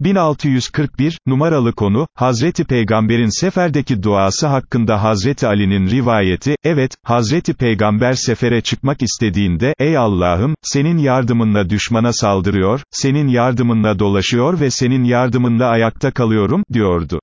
1641, numaralı konu, Hazreti Peygamber'in seferdeki duası hakkında Hazreti Ali'nin rivayeti, evet, Hazreti Peygamber sefere çıkmak istediğinde, ey Allah'ım, senin yardımınla düşmana saldırıyor, senin yardımınla dolaşıyor ve senin yardımınla ayakta kalıyorum, diyordu.